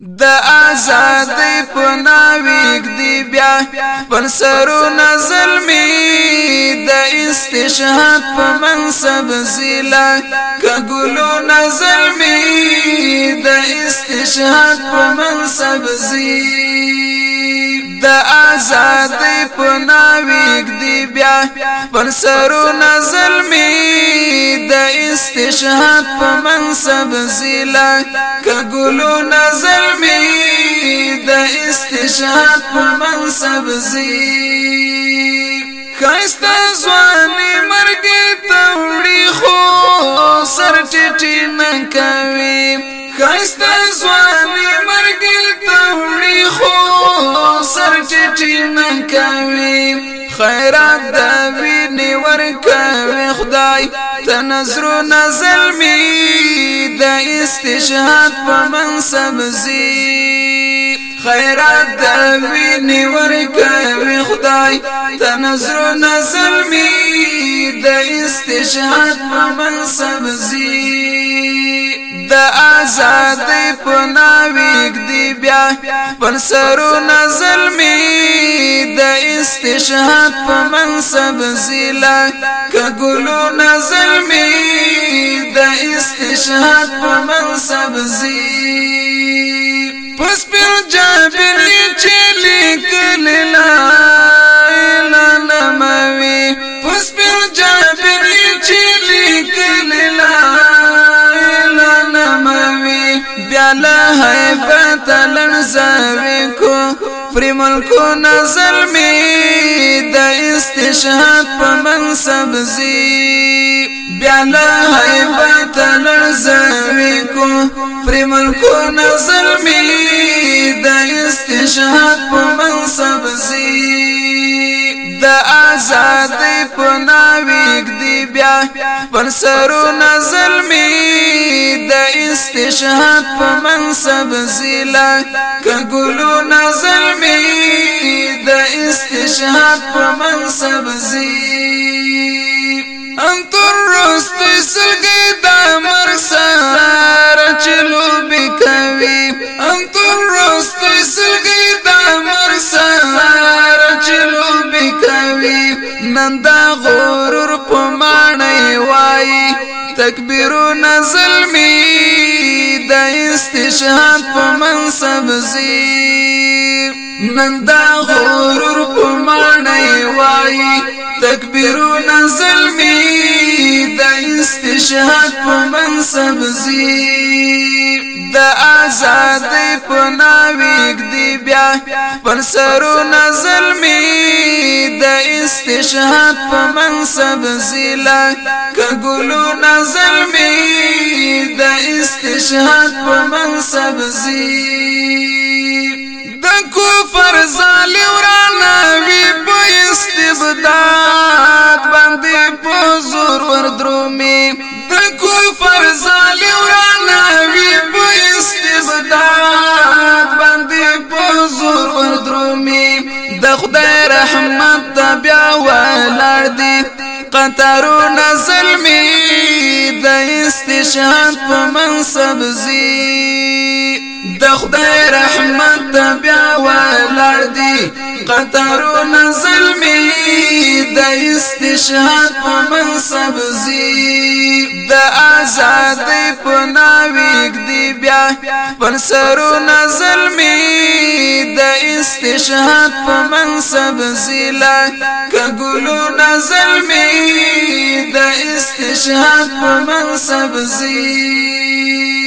د آزاد په ناویګ دی بیا پر سرو نزل می د استشهاد په منصب زیلا کګلو نزل می د استشهاد په منصب زی د آزاد په ناویګ دی بیا پر سرو نزل می شهاب په منصب زیلا کګلو نظر می د استشهاد په منصب زی خاسته ځواني مرګ ته وړي خو سر ټټي نه کوي خاسته ځواني مرګ ته وړي خو سر ټټي نه کوي خیرات د ویني ورکوي خدای تنظر نزل می د استشهاد په منصب زی خیرات د ویني ورکوي خدای تنظر نزل می د استشهاد په منصب زی د آزاد په ناویګ بیا پر سرو نزل می د استشهاد په منصب زیلا کګلو نزل می د استشهاد په منصب زی پس پر جابر چلی کللا زاوی کو فری ملکو نظر می د استشهاد په منصب زی بیا له حیبت لرزوی کو فری ملکو نظر می د استشهاد په منصب زی د آزادۍ په ناویګ دی بیا پر سرو نزل می د استشهاد په منصب زیلا کګلو نزل می د استشهاد په منصب زی ان تر رست سلګي د مر سره چلو بکوي ان تر رست نن دا غرور په مانای وای تکبیرو نزلمی د استشهاد په منصب زی نن دا غرور په مانای وای تکبیرو نزلمی استشهاد په منصب زی د آزاد په ناویګ دی بیا پر سرو نزل می د استشهاد په منصب زیلا کګلو نزل می د استشهاد په منصب زی د کوفر زالی ورانا وی په د کفر زالی ورانا وی په استبداد باندې په زور وردرومي د خدای رحمت تبع ولړ دی قطرونه ظلمي د استشهاد په منصب زی د خدای رحمت تبیا ولړ دی قطرو نزل می د استشهاد په منصب زی د آزاد په ناویګ دی بیا پر سرو نزل می د استشهاد په منصب زیلا کګلو نزل می د استشهاد په منصب زی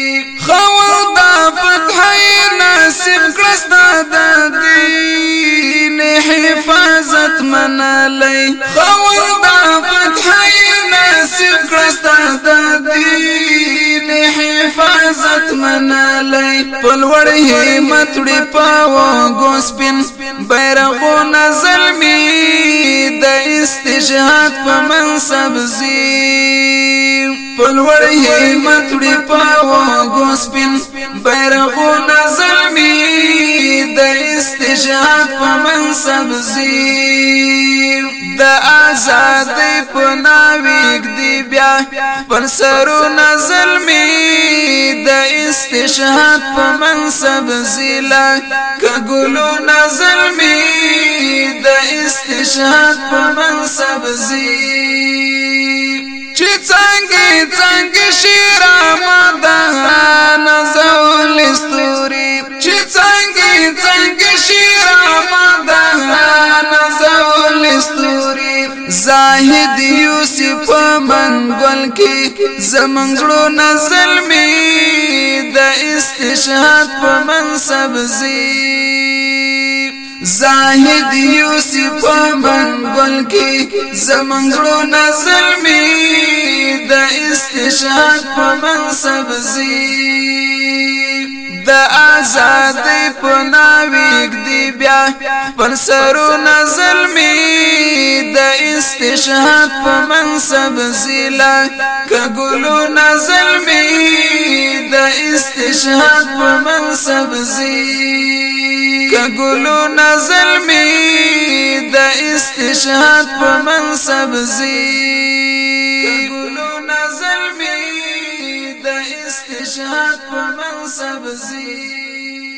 خول دا فتحی ناسب کرستا دا دین حفاظت من علی خول دا فتحی ناسب کرستا دا دین حفاظت من علی پلوڑ حیمت وڑی پاو گوسپن بیرغون ظلمی دا استشهاد پا منصب زیر پلوړ همت وړي پاو غوس لړزي د آزاد په ناویګ دی بیا پر سرو نزل می د استشهاد په منصب زیلا کګلو نزل می د استشهاد په منصب زی چې څنګه څنګه شیر آمدان زول استوري چې څنګه څنګه شیر آمدان شاهد یوسف منګل کې زمنګړو نزل می د استشهاد په منصب زی زاهد یوسف منګل کې زمنګړو نزل می د استشهاد په منصب زی د آزاد په ناویګ بیا پر سرو نزل می د استشهاد په منصب زیلا کګلو نزل می د استشهاد په منصب زی کګلو نزل می د استشهاد په منصب زی کګلو نزل می د استشهاد په منصب زی